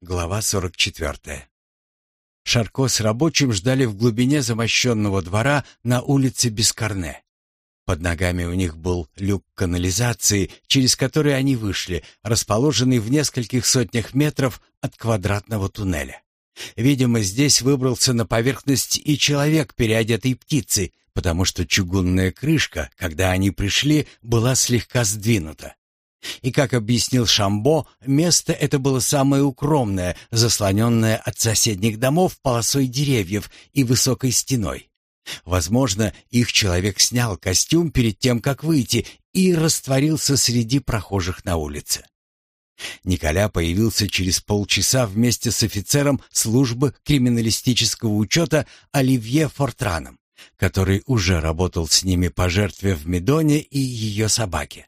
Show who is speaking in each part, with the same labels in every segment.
Speaker 1: Глава 44. Шарко с рабочим ждали в глубине замощенного двора на улице Бескарне. Под ногами у них был люк канализации, через который они вышли, расположенный в нескольких сотнях метров от квадратного туннеля. Видимо, здесь выбрался на поверхность и человек, переодетый птицей, потому что чугунная крышка, когда они пришли, была слегка сдвинута. И, как объяснил Шамбо, место это было самое укромное, заслоненное от соседних домов полосой деревьев и высокой стеной. Возможно, их человек снял костюм перед тем, как выйти, и растворился среди прохожих на улице. Николя появился через полчаса вместе с офицером службы криминалистического учета Оливье Фортраном, который уже работал с ними по жертве в Медоне и ее собаке.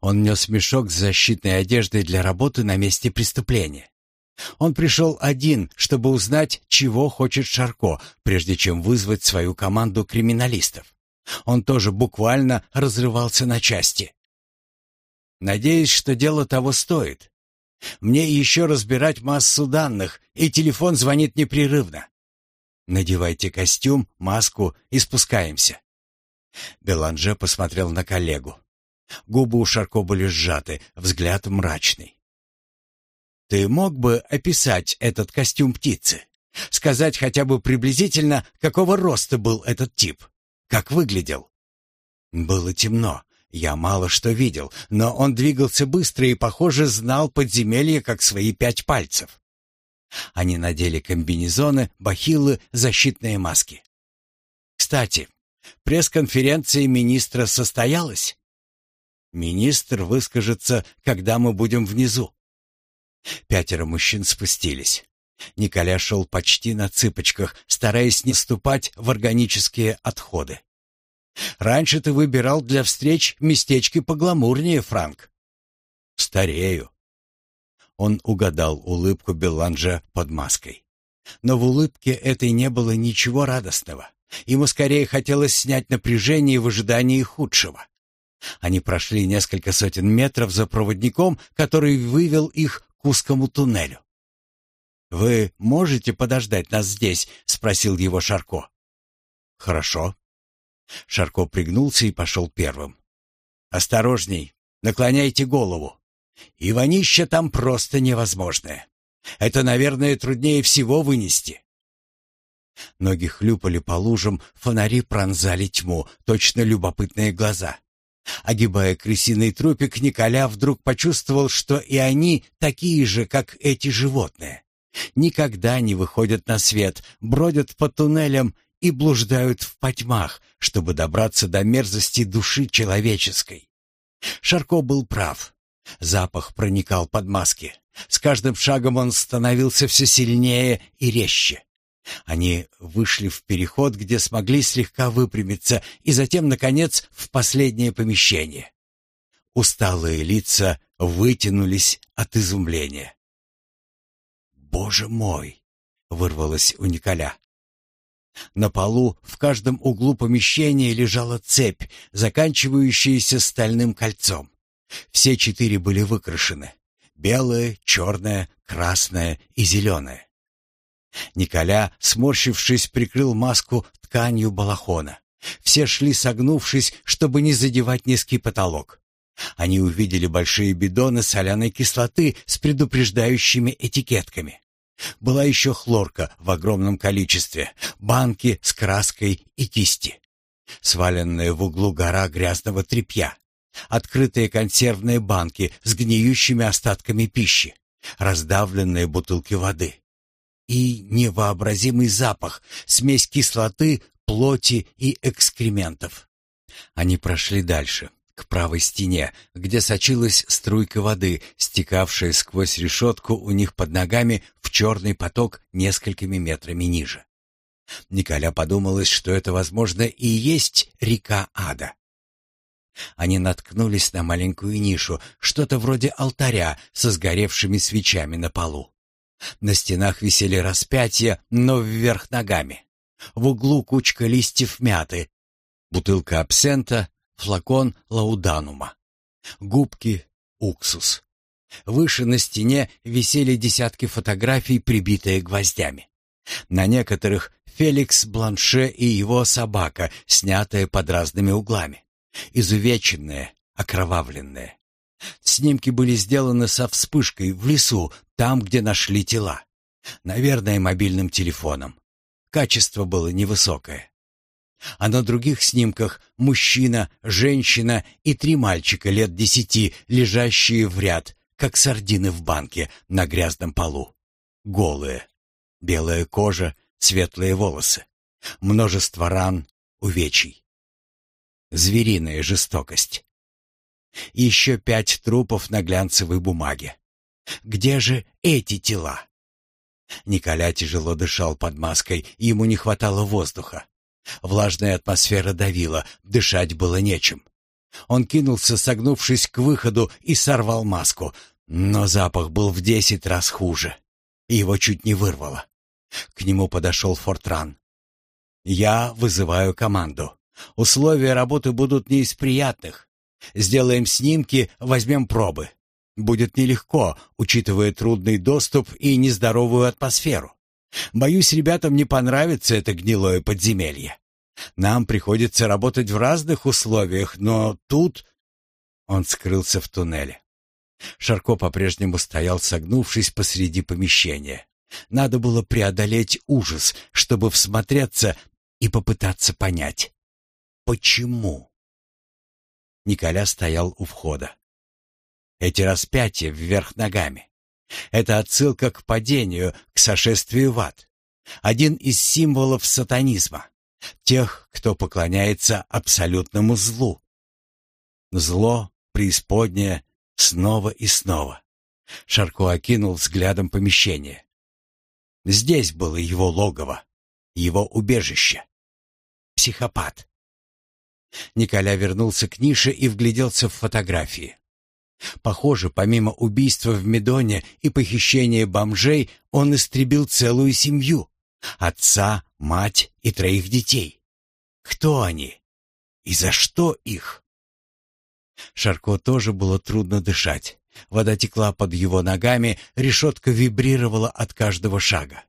Speaker 1: Он нес мешок с защитной одеждой для работы на месте преступления. Он пришел один, чтобы узнать, чего хочет Шарко, прежде чем вызвать свою команду криминалистов. Он тоже буквально разрывался на части. Надеюсь, что дело того стоит. Мне еще разбирать массу данных, и телефон звонит непрерывно. Надевайте костюм, маску и спускаемся. Беланже посмотрел на коллегу. Губы у Шарко были сжаты, взгляд мрачный. «Ты мог бы описать этот костюм птицы? Сказать хотя бы приблизительно, какого роста был этот тип? Как выглядел?» Было темно. Я мало что видел, но он двигался быстро и, похоже, знал подземелье как свои пять пальцев. Они надели комбинезоны, бахилы, защитные маски. Кстати, пресс-конференция министра состоялась? Министр выскажется, когда мы будем внизу. Пятеро мужчин спустились. Николя шел почти на цыпочках, стараясь не ступать в органические отходы. «Раньше ты выбирал для встреч местечки погламурнее, Франк». «Старею». Он угадал улыбку Беланжа под маской. Но в улыбке этой не было ничего радостного. Ему скорее хотелось снять напряжение в ожидании худшего. Они прошли несколько сотен метров за проводником, который вывел их к узкому туннелю. «Вы можете подождать нас здесь?» — спросил его Шарко. «Хорошо». Шарко пригнулся и пошел первым. «Осторожней, наклоняйте голову. Иванища там просто невозможное. Это, наверное, труднее всего вынести». Ноги хлюпали по лужам, фонари пронзали тьму, точно любопытные глаза. Огибая крысиный трупик, Николя вдруг почувствовал, что и они такие же, как эти животные. Никогда не выходят на свет, бродят по туннелям и блуждают в потьмах, чтобы добраться до мерзости души человеческой. Шарко был прав. Запах проникал под маски. С каждым шагом он становился все сильнее и резче. Они вышли в переход, где смогли слегка выпрямиться, и затем, наконец, в последнее помещение. Усталые лица вытянулись от изумления. «Боже мой!» — вырвалось у Николя. На полу в каждом углу помещения лежала цепь, заканчивающаяся стальным кольцом. Все четыре были выкрашены. Белое, черное, красное и зеленое. Николя, сморщившись, прикрыл маску тканью балахона. Все шли согнувшись, чтобы не задевать низкий потолок. Они увидели большие бидоны соляной кислоты с предупреждающими этикетками. Была еще хлорка в огромном количестве, банки с краской и кисти. Сваленная в углу гора грязного тряпья. Открытые консервные банки с гниющими остатками пищи. Раздавленные бутылки воды и невообразимый запах, смесь кислоты, плоти и экскрементов. Они прошли дальше, к правой стене, где сочилась струйка воды, стекавшая сквозь решетку у них под ногами в черный поток несколькими метрами ниже. Николя подумалось, что это, возможно, и есть река Ада. Они наткнулись на маленькую нишу, что-то вроде алтаря со сгоревшими свечами на полу. На стенах висели распятия, но вверх ногами. В углу кучка листьев мяты, бутылка абсента, флакон лауданума, губки, уксус. Выше на стене висели десятки фотографий, прибитые гвоздями. На некоторых Феликс Бланше и его собака, снятые под разными углами. Изувеченные, окровавленные. Снимки были сделаны со вспышкой в лесу, там, где нашли тела. Наверное, мобильным телефоном. Качество было невысокое. А на других снимках мужчина, женщина и три мальчика лет десяти, лежащие в ряд, как сардины в банке на грязном полу. Голые. Белая кожа, светлые волосы. Множество ран, увечий. Звериная жестокость. Еще пять трупов на глянцевой бумаге. Где же эти тела? Николя тяжело дышал под маской, ему не хватало воздуха. Влажная атмосфера давила, дышать было нечем. Он кинулся, согнувшись к выходу, и сорвал маску, но запах был в десять раз хуже. Его чуть не вырвало. К нему подошел Фортран. «Я вызываю команду. Условия работы будут не из приятных. Сделаем снимки, возьмем пробы. Будет нелегко, учитывая трудный доступ и нездоровую атмосферу. Боюсь, ребятам не понравится это гнилое подземелье. Нам приходится работать в разных условиях, но тут...» Он скрылся в туннеле. Шарко по-прежнему стоял, согнувшись посреди помещения. Надо было преодолеть ужас, чтобы всмотреться и попытаться понять. Почему? Николя стоял у входа. Эти распятия вверх ногами. Это отсылка к падению, к сошествию в ад. Один из символов сатанизма. Тех, кто поклоняется абсолютному злу. Зло, преисподнее, снова и снова. Шарко окинул взглядом помещение. Здесь было его логово, его убежище. Психопат. Николя вернулся к нише и вгляделся в фотографии. Похоже, помимо убийства в Медоне и похищения бомжей, он истребил целую семью. Отца, мать и троих детей. Кто они? И за что их? Шарко тоже было трудно дышать. Вода текла под его ногами, решетка вибрировала от каждого шага.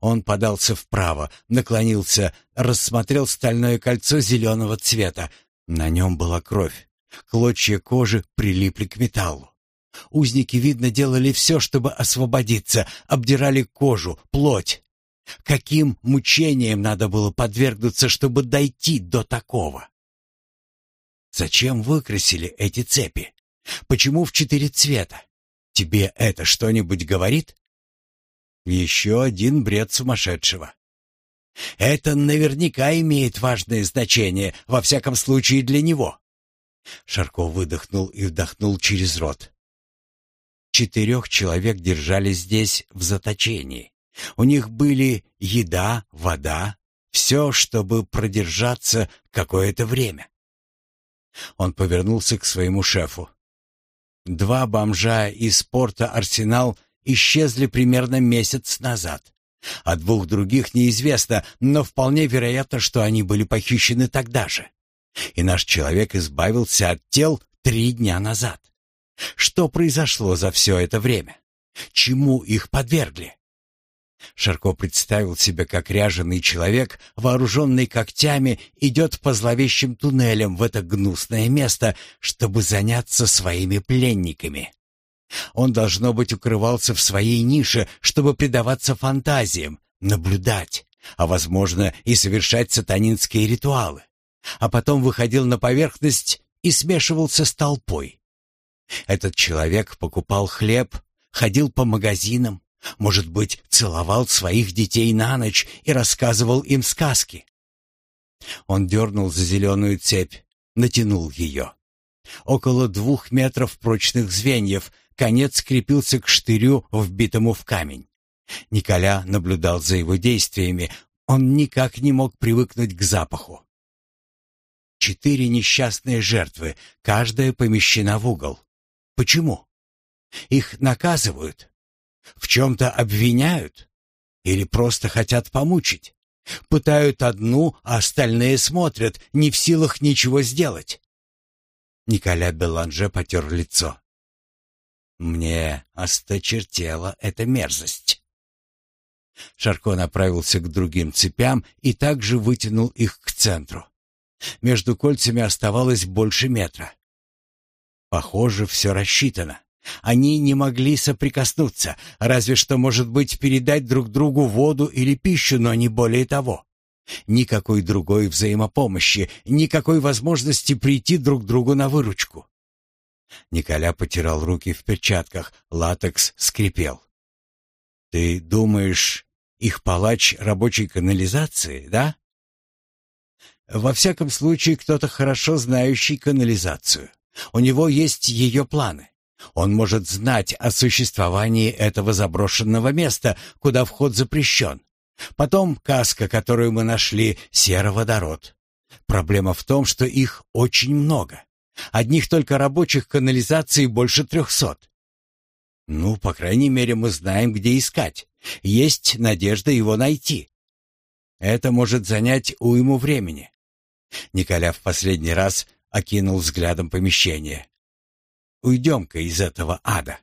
Speaker 1: Он подался вправо, наклонился, рассмотрел стальное кольцо зеленого цвета. На нем была кровь. Клочья кожи прилипли к металлу. Узники, видно, делали все, чтобы освободиться, обдирали кожу, плоть. Каким мучением надо было подвергнуться, чтобы дойти до такого? Зачем выкрасили эти цепи? Почему в четыре цвета? Тебе это что-нибудь говорит? Еще один бред сумасшедшего. Это наверняка имеет важное значение, во всяком случае для него. Шарко выдохнул и вдохнул через рот. Четырех человек держали здесь в заточении. У них были еда, вода, все, чтобы продержаться какое-то время. Он повернулся к своему шефу. Два бомжа из порта «Арсенал» исчезли примерно месяц назад. О двух других неизвестно, но вполне вероятно, что они были похищены тогда же. И наш человек избавился от тел три дня назад. Что произошло за все это время? Чему их подвергли? Шарко представил себе, как ряженый человек, вооруженный когтями, идет по зловещим туннелям в это гнусное место, чтобы заняться своими пленниками. Он, должно быть, укрывался в своей нише, чтобы предаваться фантазиям, наблюдать, а, возможно, и совершать сатанинские ритуалы. А потом выходил на поверхность и смешивался с толпой. Этот человек покупал хлеб, ходил по магазинам, может быть, целовал своих детей на ночь и рассказывал им сказки. Он дернул за зеленую цепь, натянул ее. Около двух метров прочных звеньев, конец крепился к штырю, вбитому в камень. Николя наблюдал за его действиями, он никак не мог привыкнуть к запаху. Четыре несчастные жертвы, каждая помещена в угол. Почему? Их наказывают? В чем-то обвиняют? Или просто хотят помучить? Пытают одну, а остальные смотрят, не в силах ничего сделать. Николя Беланже потер лицо. Мне осточертела эта мерзость. Шарко направился к другим цепям и также вытянул их к центру. Между кольцами оставалось больше метра. Похоже, все рассчитано. Они не могли соприкоснуться, разве что, может быть, передать друг другу воду или пищу, но не более того. Никакой другой взаимопомощи, никакой возможности прийти друг другу на выручку. Николя потирал руки в перчатках, латекс скрипел. «Ты думаешь, их палач рабочей канализации, да?» «Во всяком случае, кто-то хорошо знающий канализацию. У него есть ее планы. Он может знать о существовании этого заброшенного места, куда вход запрещен. Потом каска, которую мы нашли, сероводород. Проблема в том, что их очень много. Одних только рабочих канализаций больше трехсот. Ну, по крайней мере, мы знаем, где искать. Есть надежда его найти. Это может занять уйму времени. Николя в последний раз окинул взглядом помещение. Уйдем-ка из этого ада.